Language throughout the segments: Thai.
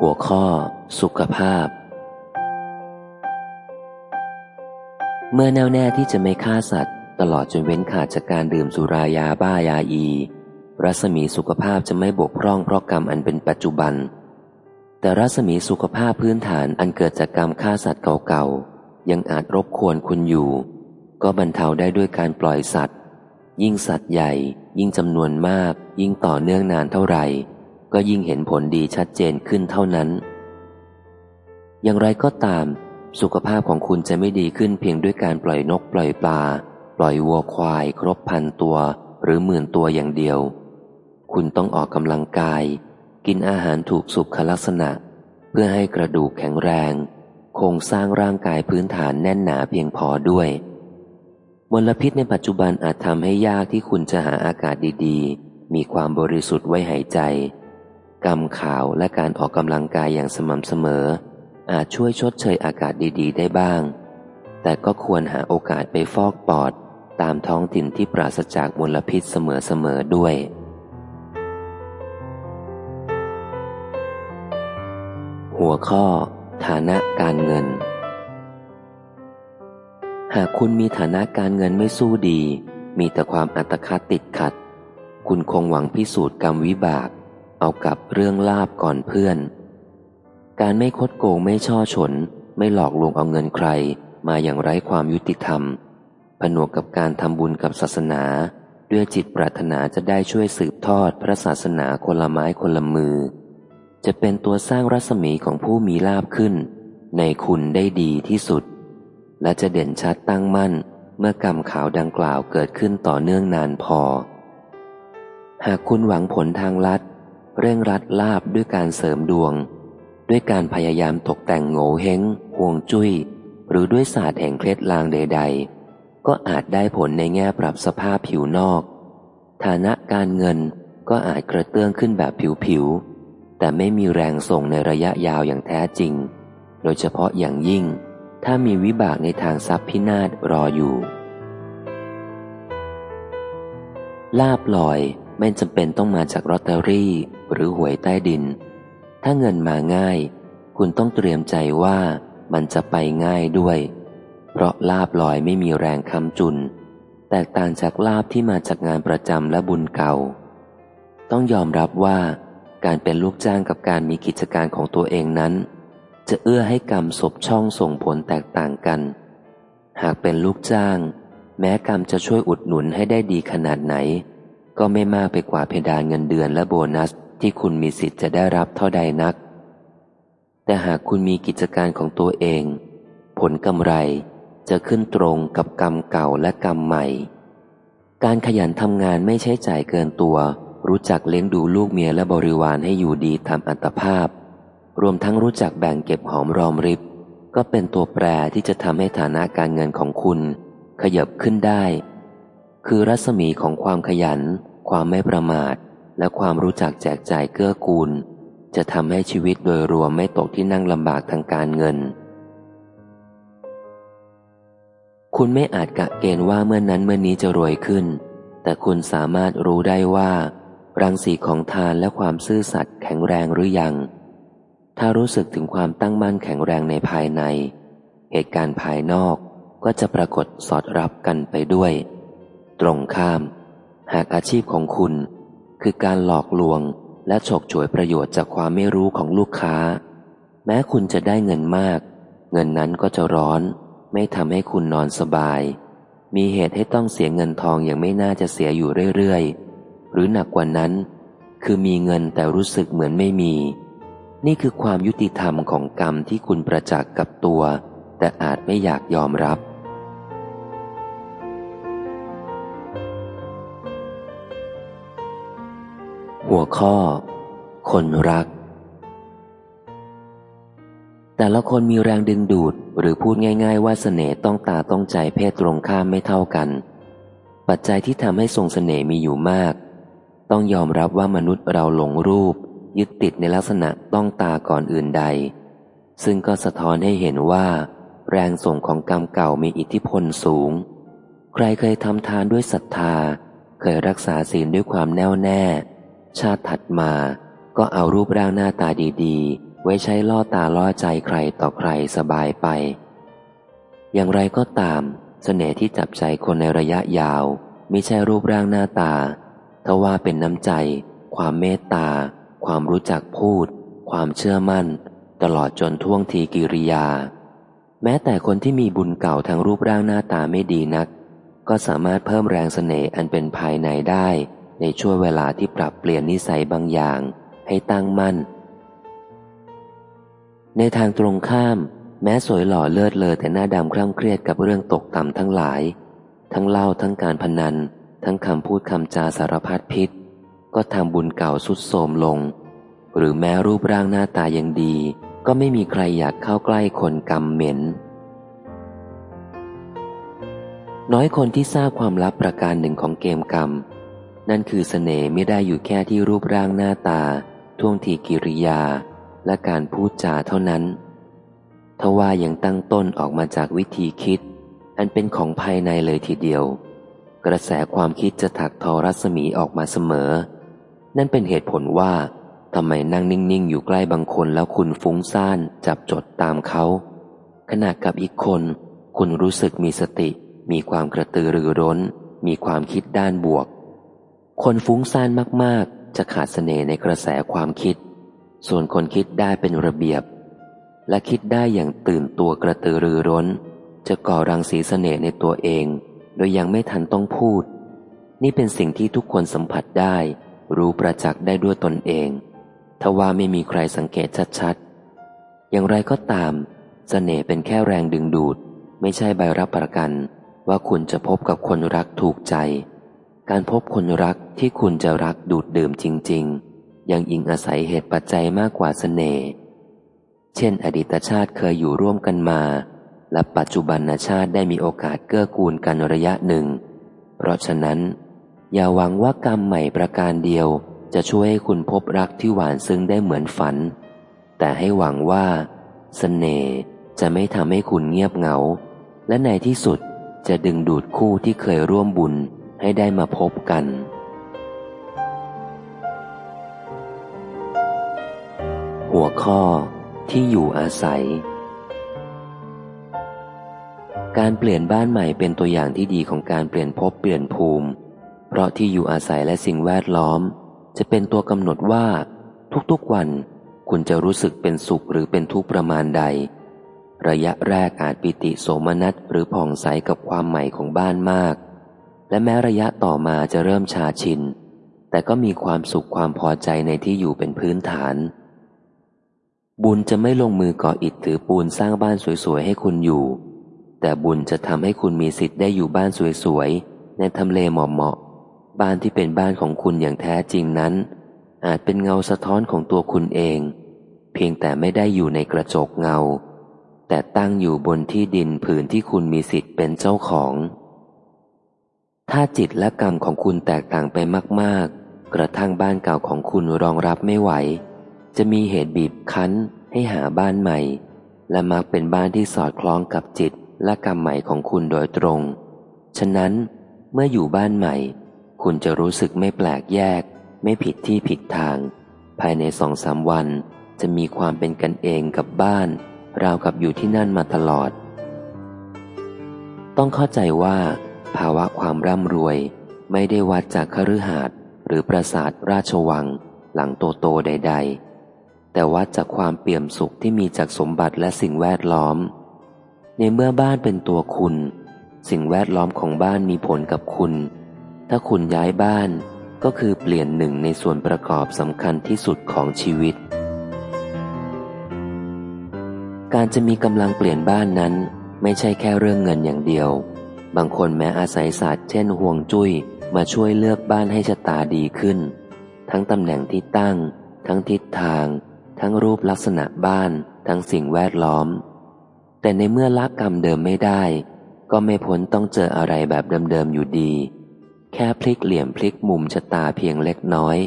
หัวข้อ สุขภาพ เมื่อแน่วแน่ที่จะไม่ฆ่าสัตว์ ตลอดจนเว้นขาดจากการดื่มสุรายาบ้ายาอี รัศมีสุขภาพจะไม่บกพร่องเพราะกรรมอันเป็นปัจจุบัน แต่รัศมีสุขภาพพื้นฐานอันเกิดจากกรรมฆ่าสัตว์เก่าๆ ยังอาจรบกวนคุณอยู่ ก็บรรเทาได้ด้วยการปล่อยสัตว์ ยิ่งสัตว์ใหญ่ ยิ่งจำนวนมาก ยิ่งต่อเนื่องนานเท่าไหร่ ก็ยิ่งเห็นผลดีชัดเจนขึ้นเท่านั้น อย่างไรก็ตาม สุขภาพของคุณจะไม่ดีขึ้นเพียงด้วยการปล่อยนกปล่อยปลา ปล่อยวัวควาย ครบพันตัว หรือหมื่นตัวอย่างเดียว คุณต้องออกกำลังกาย กินอาหารถูกสุขลักษณะ เพื่อให้กระดูกแข็งแรงโครงสร้างร่างกายพื้นฐานแน่นหนาเพียงพอด้วยมลพิษในปัจจุบันอาจทำให้ยากที่คุณจะหาอากาศดีๆ มีความบริสุทธิ์ไว้หายใจ กำขาวและการออกกำลังกายอย่างสม่ำเสมอ อาจช่วยชดเชยอากาศดีๆ ได้บ้าง แต่ก็ควรหาโอกาสไปฟอกปอด ตามท้องถิ่นที่ปราศจากมลพิษเสมอๆด้วยหัวข้อ ฐานะการเงิน หากคุณมีฐานะการเงินไม่สู้ดี มีแต่ความอัตคัดติดขัด คุณคงหวังพิสูจน์กรรมวิบาก เอากับเรื่องลาบก่อนเพื่อน การไม่คดโกงไม่ช่อฉน ไม่หลอกลวงเอาเงินใคร มาอย่างไร้ความยุติธรรม ผนวกกับการทำบุญกับศาสนา ด้วยจิตปรารถนาจะได้ช่วยสืบทอดพระศาสนาคนละไม้คนละมือ จะเป็นตัวสร้างรัศมีของผู้มีลาบขึ้น ในคุณได้ดีที่สุด และจะเด่นชัดตั้งมั่นเมื่อกรรมขาวดังกล่าวเกิดขึ้นต่อเนื่องนานพอ หากคุณหวังผลทางลัด เร่งรัดลาบด้วยการเสริมดวง ด้วยการพยายามตกแต่งโง่เฮงห่วงจุย้ย หรือด้วยศาสตร์แห่งเคล็ดลางใด ๆ ก็อาจได้ผลในแง่ปรับสภาพผิวนอก ฐานะการเงินก็อาจกระเตื้องขึ้นแบบผิวๆ แต่ไม่มีแรงส่งในระยะยาวอย่างแท้จริง โดยเฉพาะอย่างยิ่ง ถ้ามีวิบากในทางทรัพย์พินาศรออยู่ ลาบลอย ไม่จำเป็นต้องมาจากลอตเตอรี่หรือหวยใต้ดิน ถ้าเงินมาง่าย คุณต้องเตรียมใจว่ามันจะไปง่ายด้วย เพราะลาบลอยไม่มีแรงคำจุน แตกต่างจากลาบที่มาจากงานประจำและบุญเก่า ต้องยอมรับว่า การเป็นลูกจ้างกับการมีกิจการของตัวเองนั้น จะเอื้อให้กรรมศพช่องส่งผลแตกต่างกัน หากเป็นลูกจ้าง แม้กรรมจะช่วยอุดหนุนให้ได้ดีขนาดไหน ก็ไม่มากไปกว่าเพดานเงินเดือนและโบนัสที่คุณมีสิทธิ์จะได้รับเท่าใดนัก แต่หากคุณมีกิจการของตัวเอง ผลกำไรจะขึ้นตรงกับกรรมเก่าและกรรมใหม่ การขยันทำงานไม่ใช้จ่ายเกินตัว รู้จักเลี้ยงดูลูกเมียและบริวารให้อยู่ดีทำอัตภาพ รวมทั้งรู้จักแบ่งเก็บหอมรอมริบ ก็เป็นตัวแปรที่จะทำให้ฐานะการเงินของคุณ ขยับขึ้นได้ คือรัศมีของความขยัน ความไม่ประมาท และความรู้จักแจกจ่ายเกื้อกูล จะทำให้ชีวิตโดยรวมไม่ตกที่นั่งลำบากทางการเงิน คุณไม่อาจกะเกณฑ์ว่าเมื่อนนั้นเมื่อนนี้จะรวยขึ้น แต่คุณสามารถรู้ได้ว่า รังสีของทานและความซื่อสัตย์แข็งแรงหรือยัง ถ้ารู้สึกถึงความตั้งมั่นแข็งแรงในภายใน เหตุการณ์ภายนอกก็จะปรากฏสอดรับกันไปด้วย ตรงข้าม หากอาชีพของคุณ คือการหลอกลวงและฉกฉวยประโยชน์จากความไม่รู้ของลูกค้า แม้คุณจะได้เงินมาก เงินนั้นก็จะร้อน ไม่ทำให้คุณนอนสบาย มีเหตุให้ต้องเสียเงินทองอย่างไม่น่าจะเสียอยู่เรื่อยๆ หรือหนักกว่านั้น คือมีเงินแต่รู้สึกเหมือนไม่มี นี่คือความยุติธรรมของกรรมที่คุณประจักษ์กับตัว แต่อาจไม่อยากยอมรับ หัวข้อ คนรัก แต่ละคนมีแรงดึงดูดหรือพูดง่าย ๆ ว่าเสน่ห์ต้องตาต้องใจเพศตรงข้ามไม่เท่ากัน ปัจจัยที่ทำให้ทรงเสน่ห์มีอยู่มาก ต้องยอมรับว่ามนุษย์เราหลงรูป ยึดติดในลักษณะต้องตาก่อนอื่นใด ซึ่งก็สะท้อนให้เห็นว่า แรงส่งของกรรมเก่ามีอิทธิพลสูง ใครเคยทำทานด้วยศรัทธา เคยรักษาศีลด้วยความแน่วแน่ ชาติถัดมาก็เอารูปร่างหน้าตาดีๆ ไว้ใช้ล่อตาล่อใจใครต่อใครสบายไป อย่างไรก็ตามสเสน่ห์ที่จับใจคนในระยะยาว ไม่ใช่รูปร่างหน้าตาทว่าเป็นน้ำใจ ความเมตตา ความรู้จักพูด ความเชื่อมั่น ตลอดจนท่วงทีกิริยา แม้แต่คนที่มีบุญเก่าทางรูปร่างหน้าตาไม่ดีนัก ก็สามารถเพิ่มแรงสเสน่ห์อันเป็นภายในได้ ในช่วงเวลาที่ปรับเปลี่ยนนิสัยบางอย่างให้ตั้งมั่น ในทางตรงข้าม แม้สวยหล่อเลิศเลอแต่หน้าดำคร่ำเครียดกับเรื่องตกต่ำทั้งหลาย ทั้งเล่าทั้งการพนัน ทั้งคำพูดคำจาสารพัดพิษ ก็ทำบุญเก่าสุดโทมลง หรือแม้รูปร่างหน้าตายังดี ก็ไม่มีใครอยากเข้าใกล้คนกรรมเหม็นน้อยคนที่ทราบความลับประการหนึ่งของเกมกรรม นั่นคือสเสน่ห์ไม่ได้อยู่แค่ที่รูปร่างหน้าตา ท่วงทีกิริยา และการพูดจาเท่านั้นทว่ายังตั้งต้นออกมาจากวิธีคิด อันเป็นของภายในเลยทีเดียว กระแสความคิดจะถักทอรัศมีออกมาเสมอ นั่นเป็นเหตุผลว่าทำไมนั่งนิ่ง ๆ อยู่ใกล้บางคนแล้วคุณฟุ้งซ่านจับจดตามเขา ขณะกับอีกคน คุณรู้สึกมีสติ มีความกระตือรือร้น มีความคิดด้านบวก คนฟุ้งซ่านมาก ๆ จะขาดเสน่ห์ในกระแสความคิด ส่วนคนคิดได้เป็นระเบียบ และคิดได้อย่างตื่นตัวกระตือรือร้น จะก่อรังสีเสน่ห์ในตัวเอง โดยยังไม่ทันต้องพูด นี่เป็นสิ่งที่ทุกคนสัมผัสได้ รู้ประจักษ์ได้ด้วยตนเองทว่าไม่มีใครสังเกตชัด ๆ อย่างไรก็ตามสเสน่ห์เป็นแค่แรงดึงดูด ไม่ใช่ใบรับประกันว่าคุณจะพบกับคนรักถูกใจ การพบคนรักที่คุณจะรักดูดดื่มจริง ๆ ยังอิงอาศัยเหตุปัจจัยมากกว่าสเสน่ห์ เช่น อดีตชาติเคยอยู่ร่วมกันมา และปัจจุบันชาติได้มีโอกาสเกื้อกูลกันระยะหนึ่ง เพราะฉะนั้น อย่าหวังว่ากรรมใหม่ประการเดียว จะช่วยให้คุณพบรักที่หวานซึ้งได้เหมือนฝัน แต่ให้หวังว่าสเสน่ห์จะไม่ทำให้คุณเงียบเหงา และในที่สุดจะดึงดูดคู่ที่เคยร่วมบุญ ให้ได้มาพบกัน หัวข้อที่อยู่อาศัย การเปลี่ยนบ้านใหม่เป็นตัวอย่างที่ดีของการเปลี่ยนภพเปลี่ยนภูมิ เพราะที่อยู่อาศัยและสิ่งแวดล้อม จะเป็นตัวกำหนดว่า ทุกๆวันคุณจะรู้สึกเป็นสุขหรือเป็นทุกข์ประมาณใด ระยะแรกอาจปิติโสมนัสหรือผ่องใสกับความใหม่ของบ้านมาก และแม้ระยะต่อมาจะเริ่มชาชิน แต่ก็มีความสุขความพอใจในที่อยู่เป็นพื้นฐาน บุญจะไม่ลงมือก่ออิฐถือปูนสร้างบ้านสวยๆ ให้คุณอยู่ แต่บุญจะทำให้คุณมีสิทธิ์ได้อยู่บ้านสวยๆ ในทำเลเหมาะๆ บ้านที่เป็นบ้านของคุณอย่างแท้จริงนั้น อาจเป็นเงาสะท้อนของตัวคุณเอง เพียงแต่ไม่ได้อยู่ในกระจกเงา แต่ตั้งอยู่บนที่ดินผืนที่คุณมีสิทธิ์เป็นเจ้าของ ถ้าจิตและกรรมของคุณแตกต่างไปมาก ๆ กระทั่งบ้านเก่าของคุณรองรับไม่ไหว จะมีเหตุบีบคั้นให้หาบ้านใหม่ และมักเป็นบ้านที่สอดคล้องกับจิตและกรรมใหม่ของคุณโดยตรง ฉะนั้นเมื่ออยู่บ้านใหม่ คุณจะรู้สึกไม่แปลกแยก ไม่ผิดที่ผิดทาง ภายในสองสามวัน จะมีความเป็นกันเองกับบ้าน ราวกับอยู่ที่นั่นมาตลอด ต้องเข้าใจว่า ภาวะความร่ำรวย ไม่ได้วัดจากคฤหาสน์หรือปราสาทราชวัง หลังโตโตใด ๆ แต่วัดจากความเปี่ยมสุขที่มีจากสมบัติและสิ่งแวดล้อม ในเมื่อบ้านเป็นตัวคุณ สิ่งแวดล้อมของบ้านมีผลกับคุณ ถ้าคุณย้ายบ้านก็คือเปลี่ยนหนึ่งในส่วนประกอบสำคัญที่สุดของชีวิต การจะมีกำลังเปลี่ยนบ้านนั้น ไม่ใช่แค่เรื่องเงินอย่างเดียว บางคนแม้อาศัยศาสตร์เช่นห่วงจุย้ยมาช่วยเลือกบ้านให้ชะตาดีขึ้น ทั้งตำแหน่งที่ตั้ง ทั้งทิศทาง ทั้งรูปลักษณะบ้าน ทั้งสิ่งแวดล้อม แต่ในเมื่อละกรรมเดิมไม่ได้ ก็ไม่พ้นต้องเจออะไรแบบเดิมๆอยู่ดี แค่พลิกเหลี่ยมพลิกมุมชะตาเพียงเล็กน้อย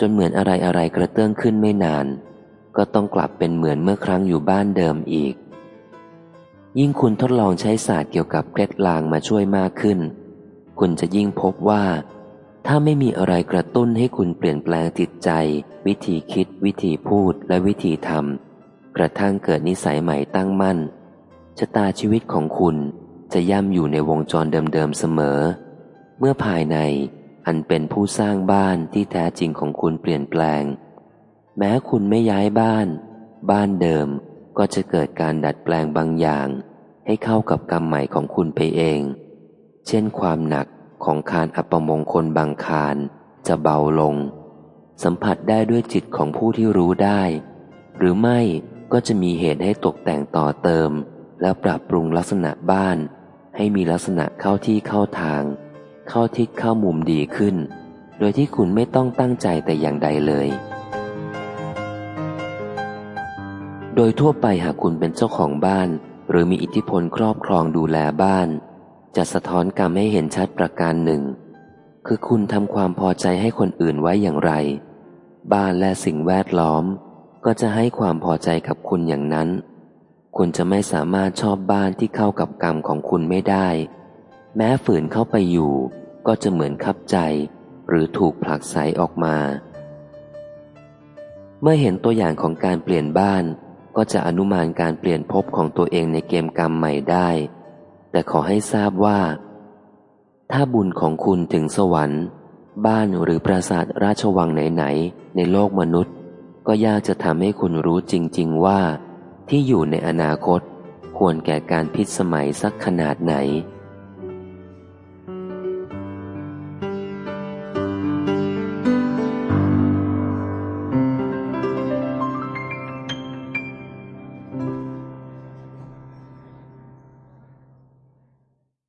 จนเหมือนอะไรอะไรกระเตื้องขึ้นไม่นาน ก็ต้องกลับเป็นเหมือนเมื่อครั้งอยู่บ้านเดิมอีก ยิ่งคุณทดลองใช้ศาสตร์เกี่ยวกับเคล็ดลางมาช่วยมากขึ้น คุณจะยิ่งพบว่า ถ้าไม่มีอะไรกระตุ้นให้คุณเปลี่ยนแปลงจิตใจ วิธีคิด วิธีพูดและวิธีทำกระทั่งเกิดนิสัยใหม่ตั้งมั่นชะตาชีวิตของคุณจะย่ำอยู่ในวงจรเดิมๆเสมอ เมื่อภายในอันเป็นผู้สร้างบ้านที่แท้จริงของคุณเปลี่ยนแปลง แม้คุณไม่ย้ายบ้าน บ้านเดิมก็จะเกิดการดัดแปลงบางอย่าง ให้เข้ากับกรรมใหม่ของคุณไปเอง เช่นความหนักของคารอัปมงคลบางคารจะเบาลง สัมผัสได้ด้วยจิตของผู้ที่รู้ได้ หรือไม่ก็จะมีเหตุให้ตกแต่งต่อเติม และปรับปรุงลักษณะบ้าน ให้มีลักษณะเข้าที่เข้าทาง เข้าทิศเข้ามุมดีขึ้น โดยที่คุณไม่ต้องตั้งใจแต่อย่างใดเลย โดยทั่วไปหากคุณเป็นเจ้าของบ้าน หรือมีอิทธิพลครอบครองดูแลบ้าน จะสะท้อนกรรมให้เห็นชัดประการหนึ่ง คือคุณทำความพอใจให้คนอื่นไว้อย่างไร บ้านและสิ่งแวดล้อม ก็จะให้ความพอใจกับคุณอย่างนั้น คุณจะไม่สามารถชอบบ้านที่เข้ากับกรรมของคุณไม่ได้ แม้ฝืนเข้าไปอยู่ ก็จะเหมือนคับใจ หรือถูกผลักไสออกมา เมื่อเห็นตัวอย่างของการเปลี่ยนบ้าน ก็จะอนุมานการเปลี่ยนภพของตัวเองในเกมกรรมใหม่ได้ แต่ขอให้ทราบว่า ถ้าบุญของคุณถึงสวรรค์ บ้านหรือปราสาทราชวังไหนๆในโลกมนุษย์ ก็ยากจะทำให้คุณรู้จริง ๆว่า ที่อยู่ในอนาคต ควรแก่การพิสมัยสักขนาดไหน